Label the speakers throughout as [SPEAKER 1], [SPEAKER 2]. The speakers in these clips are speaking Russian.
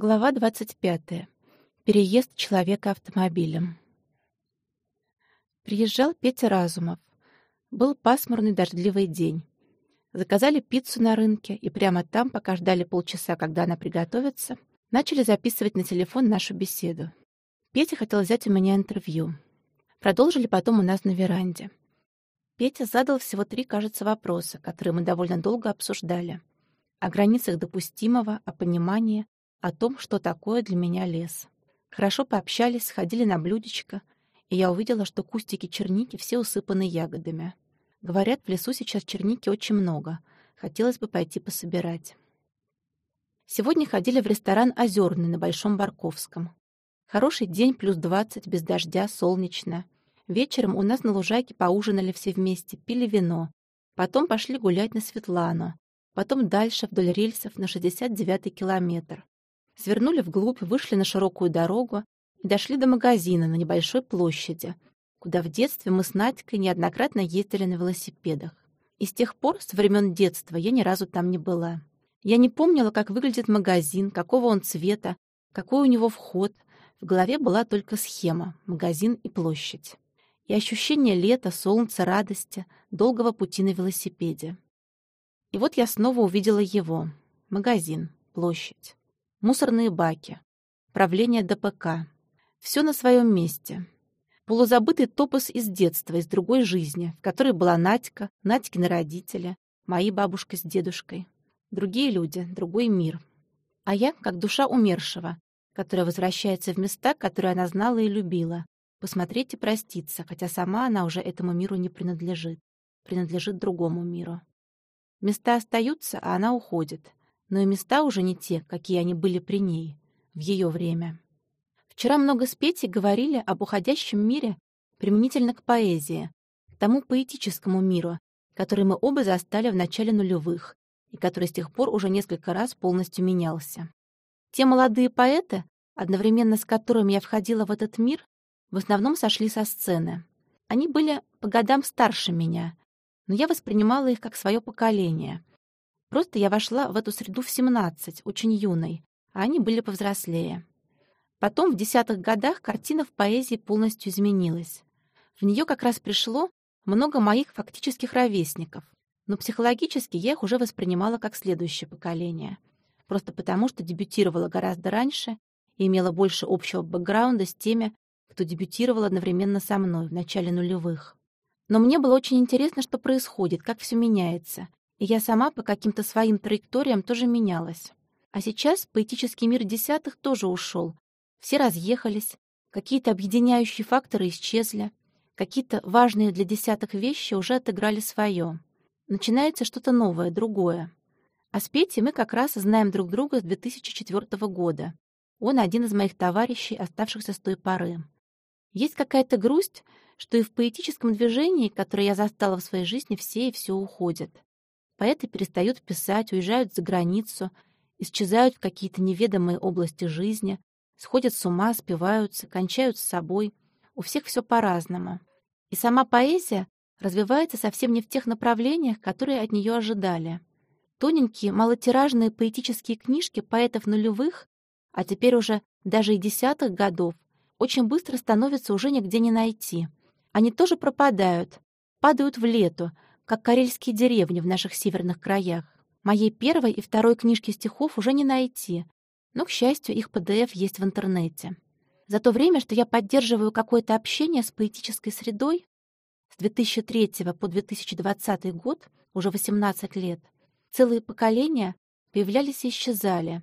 [SPEAKER 1] Глава 25. Переезд человека автомобилем. Приезжал Петя Разумов. Был пасмурный дождливый день. Заказали пиццу на рынке, и прямо там, пока ждали полчаса, когда она приготовится, начали записывать на телефон нашу беседу. Петя хотел взять у меня интервью. Продолжили потом у нас на веранде. Петя задал всего три, кажется, вопроса, которые мы довольно долго обсуждали. О границах допустимого, о понимании, о том, что такое для меня лес. Хорошо пообщались, сходили на блюдечко, и я увидела, что кустики черники все усыпаны ягодами. Говорят, в лесу сейчас черники очень много. Хотелось бы пойти пособирать. Сегодня ходили в ресторан «Озерный» на Большом Барковском. Хороший день, плюс двадцать, без дождя, солнечно. Вечером у нас на лужайке поужинали все вместе, пили вино. Потом пошли гулять на Светлану. Потом дальше, вдоль рельсов, на 69-й километр. Свернули вглубь, вышли на широкую дорогу и дошли до магазина на небольшой площади, куда в детстве мы с Надькой неоднократно ездили на велосипедах. И с тех пор, с времен детства, я ни разу там не была. Я не помнила, как выглядит магазин, какого он цвета, какой у него вход. В голове была только схема — магазин и площадь. И ощущение лета, солнца, радости, долгого пути на велосипеде. И вот я снова увидела его. Магазин, площадь мусорные баки, правление ДПК. Все на своем месте. Полузабытый топос из детства, из другой жизни, в которой была Надька, Надькины родители, мои бабушка с дедушкой. Другие люди, другой мир. А я как душа умершего, которая возвращается в места, которые она знала и любила, посмотреть и проститься, хотя сама она уже этому миру не принадлежит, принадлежит другому миру. Места остаются, а она уходит но и места уже не те, какие они были при ней, в ее время. Вчера много с Петей говорили об уходящем мире применительно к поэзии, к тому поэтическому миру, который мы оба застали в начале нулевых и который с тех пор уже несколько раз полностью менялся. Те молодые поэты, одновременно с которыми я входила в этот мир, в основном сошли со сцены. Они были по годам старше меня, но я воспринимала их как свое поколение, Просто я вошла в эту среду в 17, очень юной, а они были повзрослее. Потом, в десятых годах, картина в поэзии полностью изменилась. В нее как раз пришло много моих фактических ровесников, но психологически я их уже воспринимала как следующее поколение. Просто потому, что дебютировала гораздо раньше и имела больше общего бэкграунда с теми, кто дебютировал одновременно со мной в начале нулевых. Но мне было очень интересно, что происходит, как все меняется, и я сама по каким-то своим траекториям тоже менялась. А сейчас поэтический мир десятых тоже ушел. Все разъехались, какие-то объединяющие факторы исчезли, какие-то важные для десятых вещи уже отыграли свое. Начинается что-то новое, другое. А с Петей мы как раз знаем друг друга с 2004 года. Он один из моих товарищей, оставшихся с той поры. Есть какая-то грусть, что и в поэтическом движении, которое я застала в своей жизни, все и все уходят. Поэты перестают писать, уезжают за границу, исчезают в какие-то неведомые области жизни, сходят с ума, спиваются, кончают с собой. У всех все по-разному. И сама поэзия развивается совсем не в тех направлениях, которые от нее ожидали. Тоненькие, малотиражные поэтические книжки поэтов нулевых, а теперь уже даже и десятых годов, очень быстро становятся уже нигде не найти. Они тоже пропадают, падают в лету, как карельские деревни в наших северных краях. Моей первой и второй книжки стихов уже не найти, но, к счастью, их PDF есть в интернете. За то время, что я поддерживаю какое-то общение с поэтической средой, с 2003 по 2020 год, уже 18 лет, целые поколения появлялись и исчезали,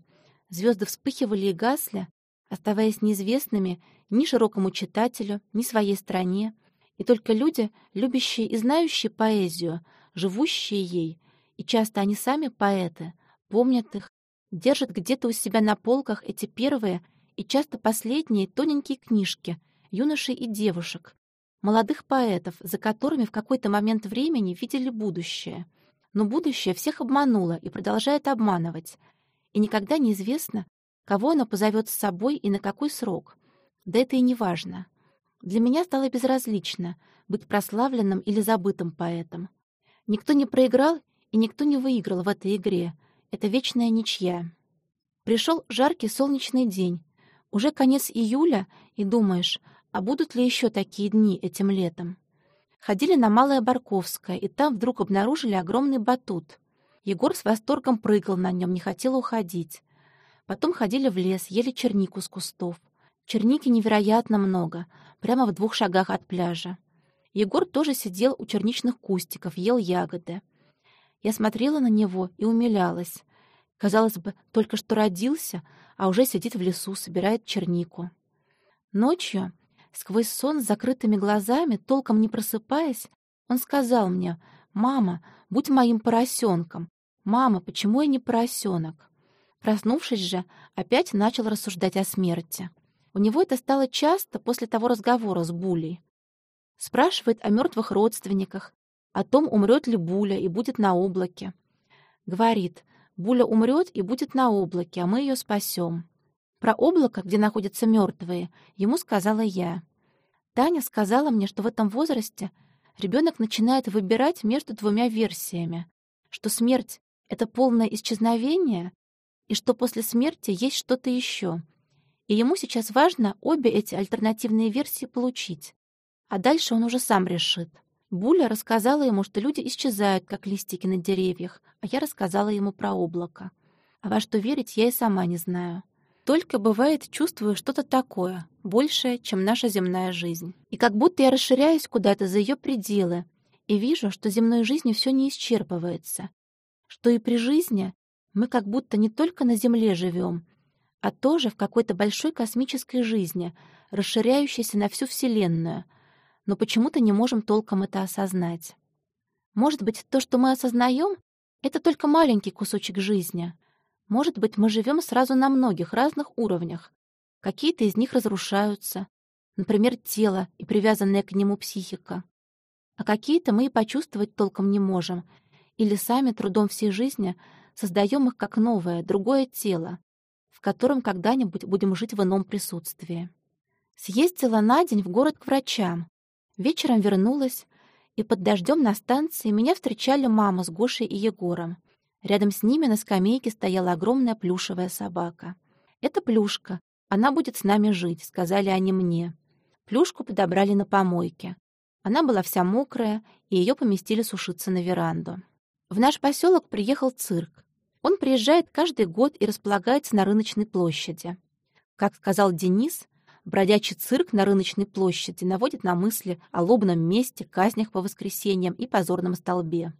[SPEAKER 1] звезды вспыхивали и гасли, оставаясь неизвестными ни широкому читателю, ни своей стране, и только люди, любящие и знающие поэзию, живущие ей, и часто они сами поэты, помнят их, держат где-то у себя на полках эти первые и часто последние тоненькие книжки юношей и девушек, молодых поэтов, за которыми в какой-то момент времени видели будущее. Но будущее всех обмануло и продолжает обманывать, и никогда неизвестно, кого оно позовет с собой и на какой срок. Да это и не важно. Для меня стало безразлично быть прославленным или забытым поэтом. Никто не проиграл и никто не выиграл в этой игре. Это вечная ничья. Пришел жаркий солнечный день. Уже конец июля, и думаешь, а будут ли еще такие дни этим летом? Ходили на Малое Барковское, и там вдруг обнаружили огромный батут. Егор с восторгом прыгал на нем, не хотел уходить. Потом ходили в лес, ели чернику с кустов. Черники невероятно много, прямо в двух шагах от пляжа. Егор тоже сидел у черничных кустиков, ел ягоды. Я смотрела на него и умилялась. Казалось бы, только что родился, а уже сидит в лесу, собирает чернику. Ночью, сквозь сон с закрытыми глазами, толком не просыпаясь, он сказал мне, «Мама, будь моим поросенком. Мама, почему я не поросенок?» Проснувшись же, опять начал рассуждать о смерти. У него это стало часто после того разговора с Булей. Спрашивает о мертвых родственниках, о том, умрет ли Буля и будет на облаке. Говорит, Буля умрет и будет на облаке, а мы ее спасем. Про облако, где находятся мертвые, ему сказала я. Таня сказала мне, что в этом возрасте ребенок начинает выбирать между двумя версиями, что смерть — это полное исчезновение, и что после смерти есть что-то еще — и ему сейчас важно обе эти альтернативные версии получить. А дальше он уже сам решит. Буля рассказала ему, что люди исчезают, как листики на деревьях, а я рассказала ему про облако. А во что верить, я и сама не знаю. Только, бывает, чувствую что-то такое, большее, чем наша земная жизнь. И как будто я расширяюсь куда-то за ее пределы и вижу, что земной жизнью все не исчерпывается, что и при жизни мы как будто не только на земле живем, а тоже в какой-то большой космической жизни, расширяющейся на всю Вселенную, но почему-то не можем толком это осознать. Может быть, то, что мы осознаем, это только маленький кусочек жизни. Может быть, мы живем сразу на многих разных уровнях. Какие-то из них разрушаются, например, тело и привязанная к нему психика. А какие-то мы и почувствовать толком не можем, или сами трудом всей жизни создаем их как новое, другое тело, которым когда-нибудь будем жить в ином присутствии. Съездила на день в город к врачам. Вечером вернулась, и под дождем на станции меня встречали мама с Гошей и Егором. Рядом с ними на скамейке стояла огромная плюшевая собака. «Это Плюшка. Она будет с нами жить», — сказали они мне. Плюшку подобрали на помойке. Она была вся мокрая, и ее поместили сушиться на веранду. В наш поселок приехал цирк. Он приезжает каждый год и располагается на рыночной площади. Как сказал Денис, бродячий цирк на рыночной площади наводит на мысли о лобном месте, казнях по воскресеньям и позорном столбе.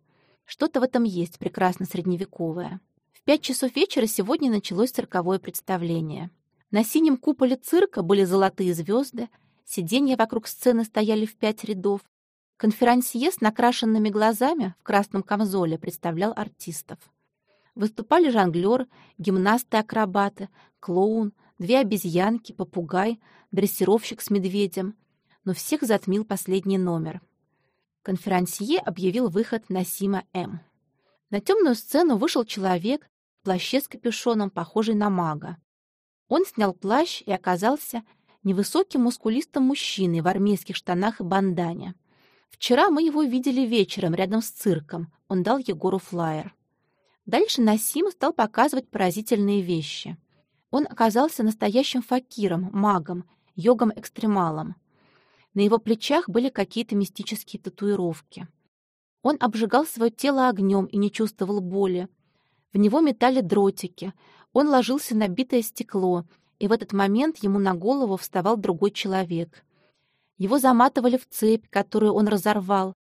[SPEAKER 1] Что-то в этом есть прекрасно средневековое. В пять часов вечера сегодня началось цирковое представление. На синем куполе цирка были золотые звезды, сиденья вокруг сцены стояли в пять рядов. Конферансье с накрашенными глазами в красном камзоле представлял артистов. Выступали жонглер, гимнасты-акробаты, клоун, две обезьянки, попугай, дрессировщик с медведем. Но всех затмил последний номер. Конферансье объявил выход Насима М. На темную сцену вышел человек в плаще с капюшоном, похожий на мага. Он снял плащ и оказался невысоким мускулистым мужчиной в армейских штанах и бандане. Вчера мы его видели вечером рядом с цирком. Он дал Егору флаер. Дальше Насим стал показывать поразительные вещи. Он оказался настоящим факиром, магом, йогом-экстремалом. На его плечах были какие-то мистические татуировки. Он обжигал свое тело огнем и не чувствовал боли. В него метали дротики. Он ложился на битое стекло, и в этот момент ему на голову вставал другой человек. Его заматывали в цепь, которую он разорвал.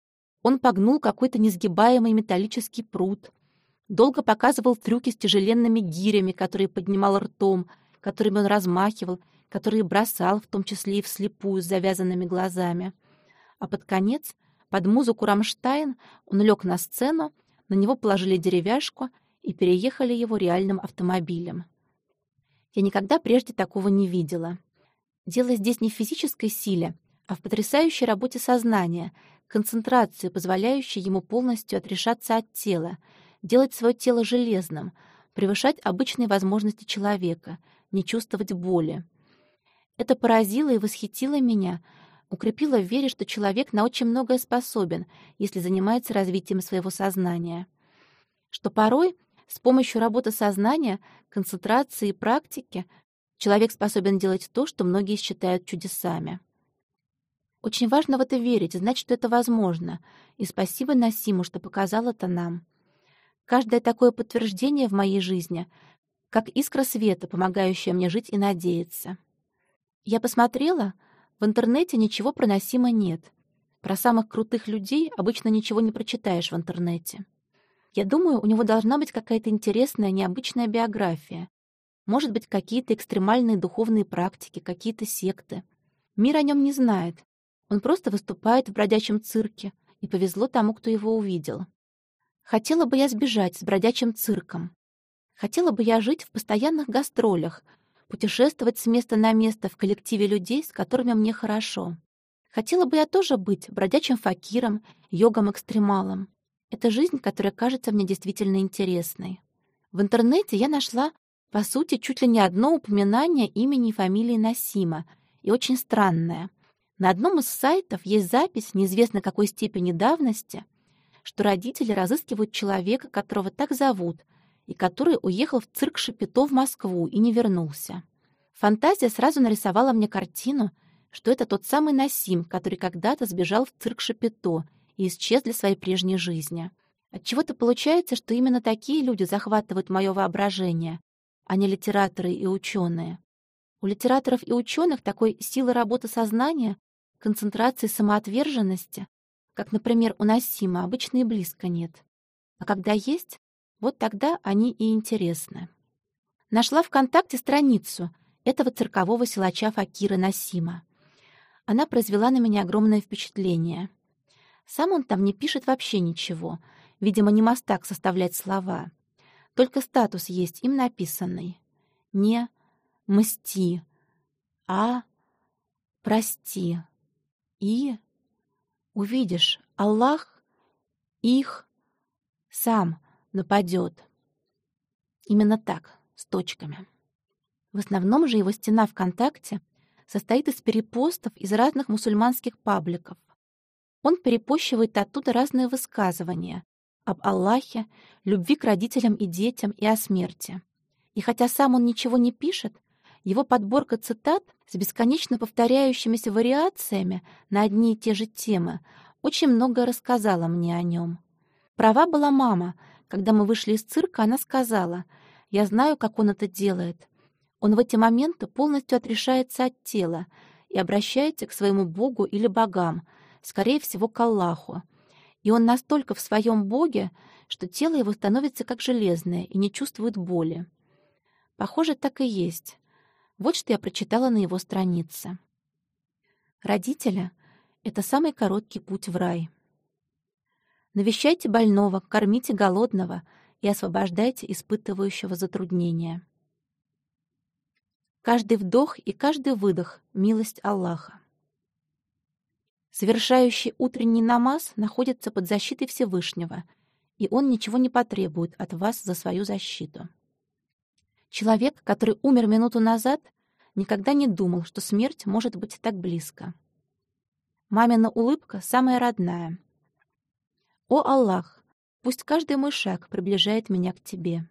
[SPEAKER 1] Он погнул какой-то несгибаемый металлический пруд — Долго показывал трюки с тяжеленными гирями, которые поднимал ртом, которыми он размахивал, которые бросал, в том числе и вслепую, с завязанными глазами. А под конец, под музыку «Рамштайн», он лег на сцену, на него положили деревяшку и переехали его реальным автомобилем. Я никогда прежде такого не видела. Дело здесь не в физической силе, а в потрясающей работе сознания, концентрации, позволяющей ему полностью отрешаться от тела — делать свое тело железным, превышать обычные возможности человека, не чувствовать боли. Это поразило и восхитило меня, укрепило в вере, что человек на очень многое способен, если занимается развитием своего сознания. Что порой С помощью работы сознания, концентрации и практики человек способен делать то, что многие считают чудесами. Очень важно в это верить, знать, что это возможно. И спасибо Насиму, что показал это нам. Каждое такое подтверждение в моей жизни — как искра света, помогающая мне жить и надеяться. Я посмотрела, в интернете ничего про Насима нет. Про самых крутых людей обычно ничего не прочитаешь в интернете. Я думаю, у него должна быть какая-то интересная, необычная биография. Может быть, какие-то экстремальные духовные практики, какие-то секты. Мир о нем не знает. Он просто выступает в бродячем цирке, и повезло тому, кто его увидел. Хотела бы я сбежать с бродячим цирком. Хотела бы я жить в постоянных гастролях, путешествовать с места на место в коллективе людей, с которыми мне хорошо. Хотела бы я тоже быть бродячим факиром, йогом-экстремалом. Это жизнь, которая кажется мне действительно интересной. В интернете я нашла, по сути, чуть ли не одно упоминание имени и фамилии Насима, и очень странное. На одном из сайтов есть запись неизвестно какой степени давности, что родители разыскивают человека, которого так зовут, и который уехал в цирк Шапито в Москву и не вернулся. Фантазия сразу нарисовала мне картину, что это тот самый Насим, который когда-то сбежал в цирк Шапито и исчез для своей прежней жизни. Отчего-то получается, что именно такие люди захватывают мое воображение, а не литераторы и ученые. У литераторов и ученых такой силы работы сознания, концентрации самоотверженности, как, например, у Насима, обычно и близко нет. А когда есть, вот тогда они и интересны. Нашла ВКонтакте страницу этого циркового силача Факира Насима. Она произвела на меня огромное впечатление. Сам он там не пишет вообще ничего. Видимо, не мастак составлять слова. Только статус есть, им написанный. Не «мсти», а «прости». И увидишь, Аллах их сам нападет. Именно так, с точками. В основном же его стена ВКонтакте состоит из перепостов из разных мусульманских пабликов. Он перепощивает оттуда разные высказывания об Аллахе, любви к родителям и детям и о смерти. И хотя сам он ничего не пишет, его подборка цитат с бесконечно повторяющимися вариациями на одни и те же темы очень много рассказала мне о нем. Права была мама — когда мы вышли из цирка, она сказала, «Я знаю, как он это делает. Он в эти моменты полностью отрешается от тела и обращается к своему Богу или богам, скорее всего, к Аллаху. И он настолько в своем Боге, что тело его становится как железное и не чувствует боли. Похоже, так и есть. Вот что я прочитала на его странице. Родителя — это самый короткий путь в рай. Навещайте больного, кормите голодного и освобождайте испытывающего затруднения. Каждый вдох и каждый выдох — милость Аллаха. Совершающий утренний намаз находится под защитой Всевышнего, и он ничего не потребует от вас за свою защиту. Человек, который умер минуту назад, никогда не думал, что смерть может быть так близко. Мамина улыбка самая родная, о Аллах, пусть каждый мой шаг приближает меня к Тебе.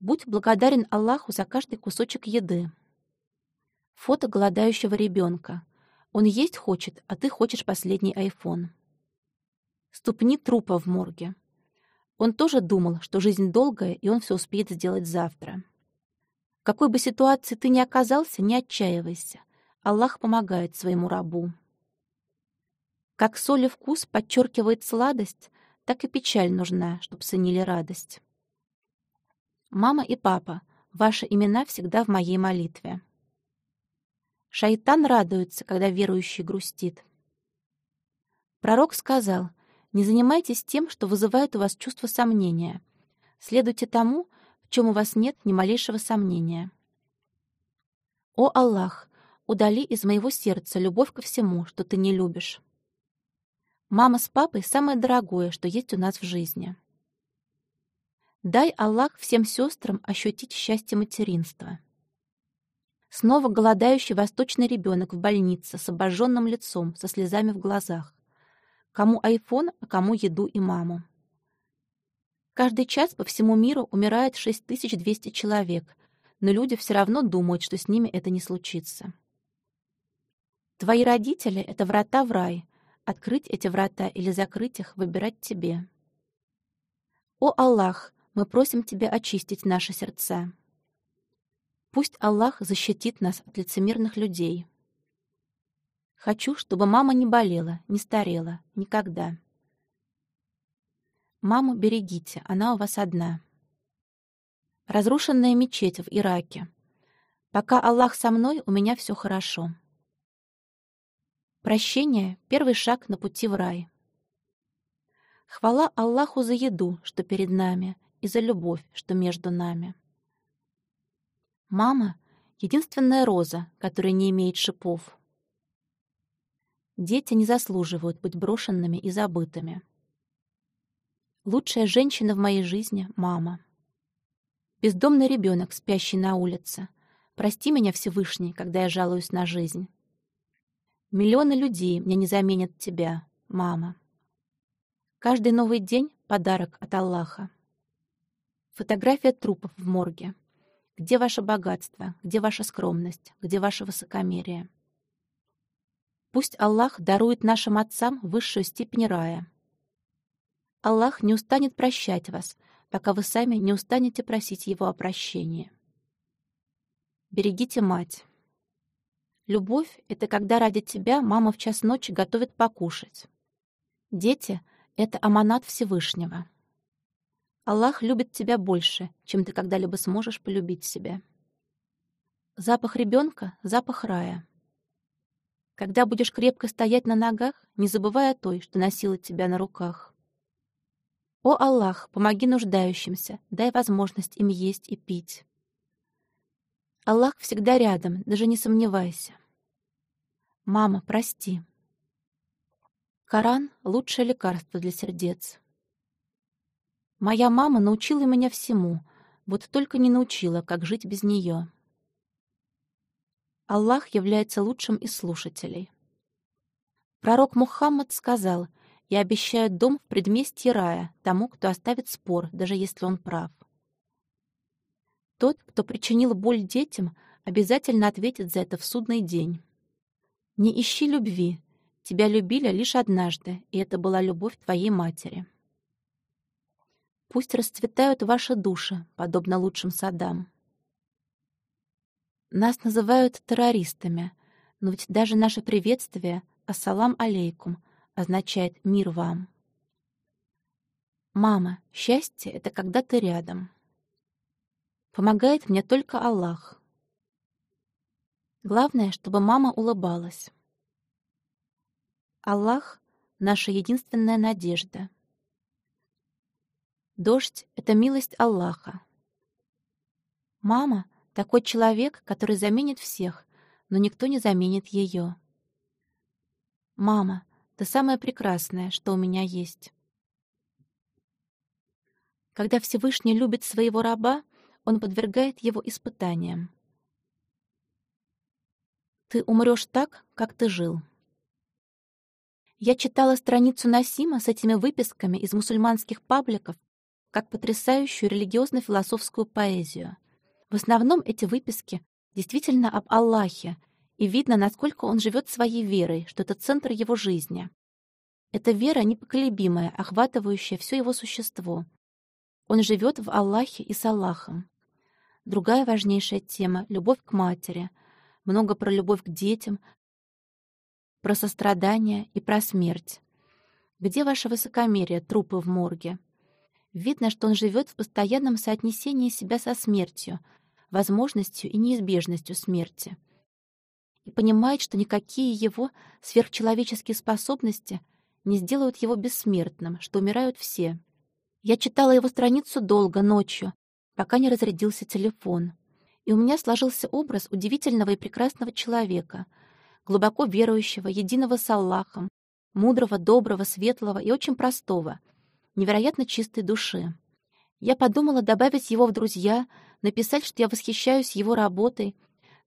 [SPEAKER 1] Будь благодарен Аллаху за каждый кусочек еды. Фото голодающего ребенка. Он есть хочет, а ты хочешь последний айфон. Ступни трупа в морге. Он тоже думал, что жизнь долгая, и он все успеет сделать завтра. В какой бы ситуации ты ни оказался, не отчаивайся. Аллах помогает своему рабу. Как соль и вкус подчеркивает сладость, так и печаль нужна, чтоб ценили радость. Мама и папа, ваши имена всегда в моей молитве. Шайтан радуется, когда верующий грустит. Пророк сказал, не занимайтесь тем, что вызывает у вас чувство сомнения. Следуйте тому, в чем у вас нет ни малейшего сомнения. О Аллах, удали из моего сердца любовь ко всему, что ты не любишь. Мама с папой — самое дорогое, что есть у нас в жизни. Дай Аллах всем сестрам ощутить счастье материнства. Снова голодающий восточный ребенок в больнице с обожженным лицом, со слезами в глазах. Кому айфон, а кому еду и маму. Каждый час по всему миру умирает 6200 человек, но люди все равно думают, что с ними это не случится. Твои родители — это врата в рай. Открыть эти врата или закрыть их — выбирать тебе. О Аллах, мы просим Тебя очистить наши сердца. Пусть Аллах защитит нас от лицемерных людей. Хочу, чтобы мама не болела, не старела, никогда. Маму берегите, она у вас одна. Разрушенная мечеть в Ираке. Пока Аллах со мной, у меня все хорошо. Прощение — первый шаг на пути в рай. Хвала Аллаху за еду, что перед нами, и за любовь, что между нами. Мама — единственная роза, которая не имеет шипов. Дети не заслуживают быть брошенными и забытыми. Лучшая женщина в моей жизни — мама. Бездомный ребенок, спящий на улице. Прости меня, Всевышний, когда я жалуюсь на жизнь. Миллионы людей мне не заменят тебя, мама. Каждый новый день — подарок от Аллаха. Фотография трупов в морге. Где ваше богатство? Где ваша скромность? Где ваше высокомерие? Пусть Аллах дарует нашим отцам высшую степень рая — Аллах не устанет прощать вас, пока вы сами не устанете просить Его о прощении. Берегите мать. Любовь — это когда ради тебя мама в час ночи готовит покушать. Дети — это аманат Всевышнего. Аллах любит тебя больше, чем ты когда-либо сможешь полюбить себя. Запах ребенка — запах рая. Когда будешь крепко стоять на ногах, не забывай о той, что носила тебя на руках. «О Аллах, помоги нуждающимся, дай возможность им есть и пить». Аллах всегда рядом, даже не сомневайся. «Мама, прости». Коран — лучшее лекарство для сердец. Моя мама научила меня всему, вот только не научила, как жить без нее. Аллах является лучшим из слушателей. Пророк Мухаммад сказал — и обещают дом в предместье рая тому, кто оставит спор, даже если он прав. Тот, кто причинил боль детям, обязательно ответит за это в судный день. Не ищи любви. Тебя любили лишь однажды, и это была любовь твоей матери. Пусть расцветают ваши души, подобно лучшим садам. Нас называют террористами, но ведь даже наше приветствие «Ассалам алейкум» означает «мир вам». Мама, счастье — это когда ты рядом. Помогает мне только Аллах. Главное, чтобы мама улыбалась. Аллах — наша единственная надежда. Дождь — это милость Аллаха. Мама — такой человек, который заменит всех, но никто не заменит ее. Мама — ты самое прекрасное, что у меня есть. Когда Всевышний любит своего раба, он подвергает его испытаниям. Ты умрешь так, как ты жил. Я читала страницу Насима с этими выписками из мусульманских пабликов как потрясающую религиозно-философскую поэзию. В основном эти выписки действительно об Аллахе — и видно, насколько он живет своей верой, что это центр его жизни. Эта вера непоколебимая, охватывающая все его существо. Он живет в Аллахе и с Аллахом. Другая важнейшая тема — любовь к матери. Много про любовь к детям, про сострадание и про смерть. Где ваше высокомерие, трупы в морге? Видно, что он живет в постоянном соотнесении себя со смертью, возможностью и неизбежностью смерти — и понимает, что никакие его сверхчеловеческие способности не сделают его бессмертным, что умирают все. Я читала его страницу долго, ночью, пока не разрядился телефон. И у меня сложился образ удивительного и прекрасного человека, глубоко верующего, единого с Аллахом, мудрого, доброго, светлого и очень простого, невероятно чистой души. Я подумала добавить его в друзья, написать, что я восхищаюсь его работой,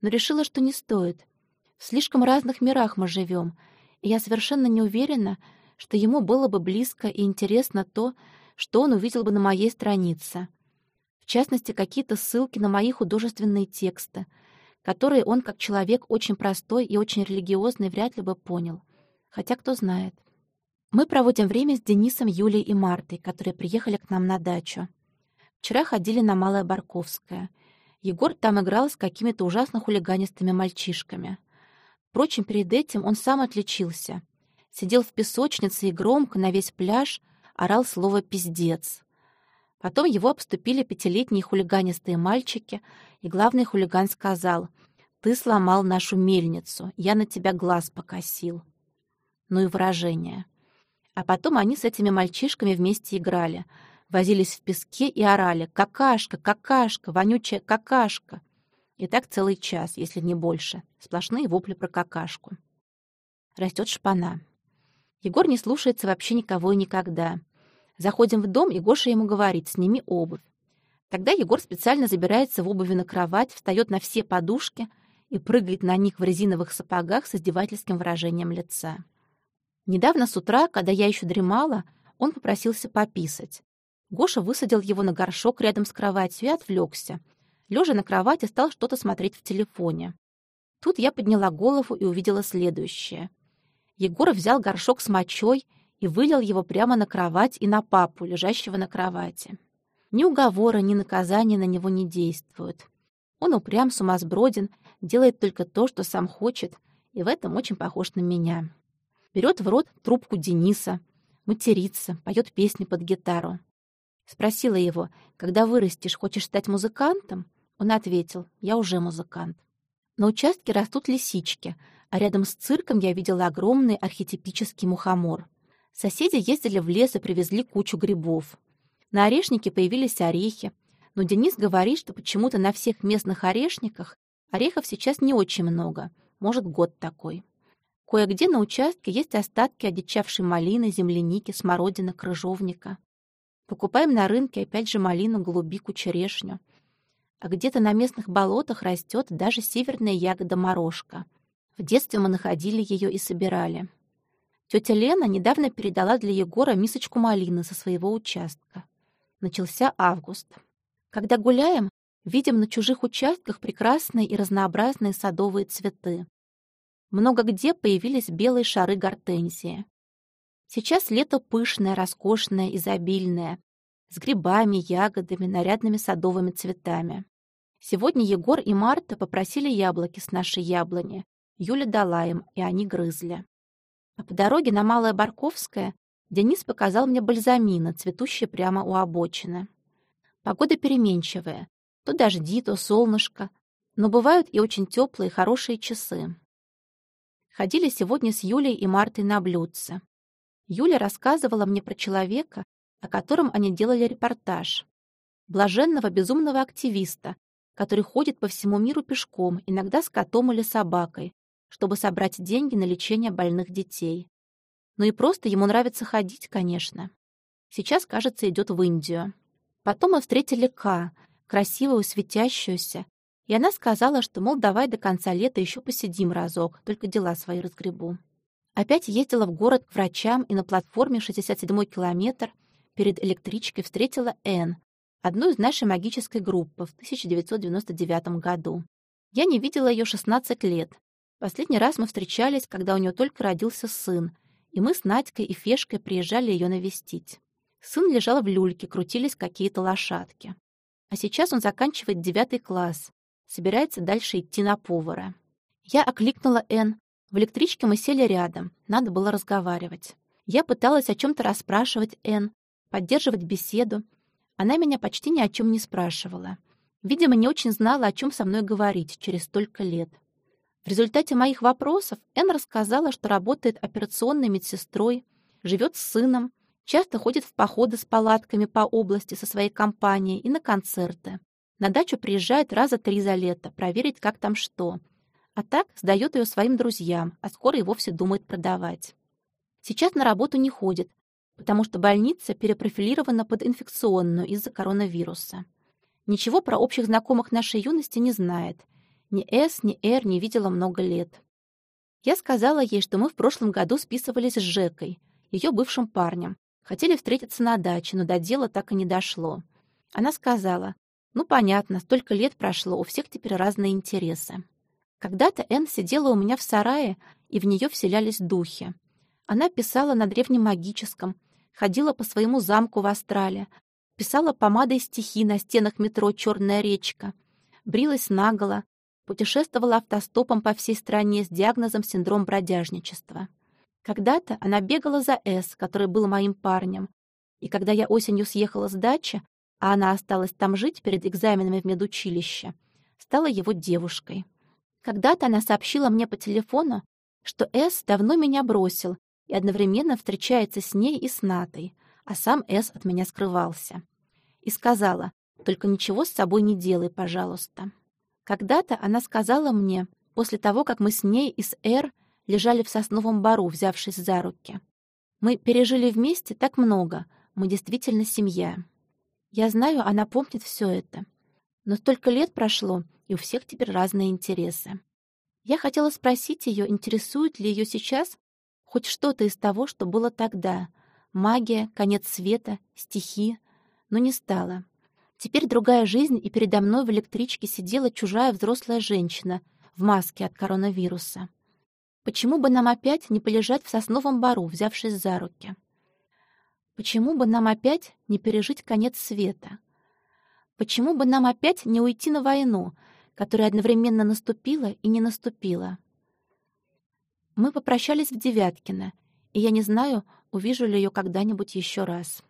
[SPEAKER 1] но решила, что не стоит — в слишком разных мирах мы живем, и я совершенно не уверена, что ему было бы близко и интересно то, что он увидел бы на моей странице. В частности, какие-то ссылки на мои художественные тексты, которые он, как человек очень простой и очень религиозный, вряд ли бы понял. Хотя кто знает. Мы проводим время с Денисом, Юлей и Мартой, которые приехали к нам на дачу. Вчера ходили на Малое Барковское. Егор там играл с какими-то ужасно хулиганистыми мальчишками. Впрочем, перед этим он сам отличился. Сидел в песочнице и громко на весь пляж орал слово «пиздец». Потом его обступили пятилетние хулиганистые мальчики, и главный хулиган сказал «Ты сломал нашу мельницу, я на тебя глаз покосил». Ну и выражение. А потом они с этими мальчишками вместе играли, возились в песке и орали «Какашка! Какашка! Вонючая какашка!» И так целый час, если не больше. Сплошные вопли про какашку. Растет шпана. Егор не слушается вообще никого и никогда. Заходим в дом, и Гоша ему говорит «сними обувь». Тогда Егор специально забирается в обуви на кровать, встает на все подушки и прыгает на них в резиновых сапогах с издевательским выражением лица. Недавно с утра, когда я еще дремала, он попросился пописать. Гоша высадил его на горшок рядом с кроватью и отвлекся. Лежа на кровати, стал что-то смотреть в телефоне. Тут я подняла голову и увидела следующее. Егор взял горшок с мочой и вылил его прямо на кровать и на папу, лежащего на кровати. Ни уговора, ни наказания на него не действуют. Он упрям, сумасброден, делает только то, что сам хочет, и в этом очень похож на меня берет в рот трубку Дениса, матерится, поет песни под гитару. Спросила его, когда вырастешь, хочешь стать музыкантом? Он ответил, я уже музыкант. На участке растут лисички, а рядом с цирком я видела огромный архетипический мухомор. Соседи ездили в лес и привезли кучу грибов. На орешнике появились орехи, но Денис говорит, что почему-то на всех местных орешниках орехов сейчас не очень много, может, год такой. Кое-где на участке есть остатки одичавшей малины, земляники, смородины, крыжовника. Покупаем на рынке опять же малину, голубику, черешню. А где-то на местных болотах растет даже северная ягода морожка. В детстве мы находили ее и собирали. Тетя Лена недавно передала для Егора мисочку малины со своего участка. Начался август. Когда гуляем, видим на чужих участках прекрасные и разнообразные садовые цветы. Много где появились белые шары гортензии. Сейчас лето пышное, роскошное, изобильное, с грибами, ягодами, нарядными садовыми цветами. Сегодня Егор и Марта попросили яблоки с нашей яблони. Юля дала им, и они грызли. А по дороге на Малое Барковское Денис показал мне бальзамины, цветущие прямо у обочины. Погода переменчивая. То дожди, то солнышко. Но бывают и очень теплые, хорошие часы. Ходили сегодня с Юлей и Мартой на блюдце. Юля рассказывала мне про человека, о котором они делали репортаж. Блаженного безумного активиста, который ходит по всему миру пешком, иногда с котом или собакой, чтобы собрать деньги на лечение больных детей. Ну и просто ему нравится ходить, конечно. Сейчас, кажется, идет в Индию. Потом мы встретили Ка, красивую, светящуюся, и она сказала, что, мол, давай до конца лета еще посидим разок, только дела свои разгребу. Опять ездила в город к врачам и на платформе 67-й километр перед электричкой встретила Энн, одну из нашей магической группы в 1999 году. Я не видела ее 16 лет. Последний раз мы встречались, когда у нее только родился сын, и мы с Надькой и Фешкой приезжали ее навестить. Сын лежал в люльке, крутились какие-то лошадки. А сейчас он заканчивает девятый класс, собирается дальше идти на повара. Я окликнула Энн. В электричке мы сели рядом, надо было разговаривать. Я пыталась о чем-то расспрашивать Энн, поддерживать беседу. Она меня почти ни о чем не спрашивала. Видимо, не очень знала, о чем со мной говорить через столько лет. В результате моих вопросов Энн рассказала, что работает операционной медсестрой, живет с сыном, часто ходит в походы с палатками по области со своей компанией и на концерты. На дачу приезжает раза три за лето, проверить, как там что. А так сдает ее своим друзьям, а скоро и вовсе думает продавать. Сейчас на работу не ходит, потому что больница перепрофилирована под инфекционную из-за коронавируса. Ничего про общих знакомых нашей юности не знает. Ни С, ни Р не видела много лет. Я сказала ей, что мы в прошлом году списывались с Жекой, ее бывшим парнем, Хотели встретиться на даче, но до дела так и не дошло. Она сказала, ну, понятно, столько лет прошло, у всех теперь разные интересы. Когда-то Энн сидела у меня в сарае, и в нее вселялись духи. Она писала на древнемагическом, ходила по своему замку в Астрале, писала помадой стихи на стенах метро «Черная речка», брилась наголо, путешествовала автостопом по всей стране с диагнозом синдром бродяжничества. Когда-то она бегала за С, который был моим парнем, и когда я осенью съехала с дачи, а она осталась там жить перед экзаменами в медучилище, стала его девушкой. Когда-то она сообщила мне по телефону, что С давно меня бросил и одновременно встречается с ней и с Натой, а сам С от меня скрывался. И сказала, только ничего с собой не делай, пожалуйста. Когда-то она сказала мне, после того, как мы с ней и с Р лежали в сосновом бару, взявшись за руки. Мы пережили вместе так много, мы действительно семья. Я знаю, она помнит все это. Но столько лет прошло, и у всех теперь разные интересы. Я хотела спросить ее, интересует ли ее сейчас хоть что-то из того, что было тогда. Магия, конец света, стихи. Но не стало. Теперь другая жизнь, и передо мной в электричке сидела чужая взрослая женщина в маске от коронавируса. Почему бы нам опять не полежать в сосновом бару, взявшись за руки? Почему бы нам опять не пережить конец света? Почему бы нам опять не уйти на войну, которая одновременно наступила и не наступила? Мы попрощались в Девяткино, и я не знаю, увижу ли ее когда-нибудь еще раз.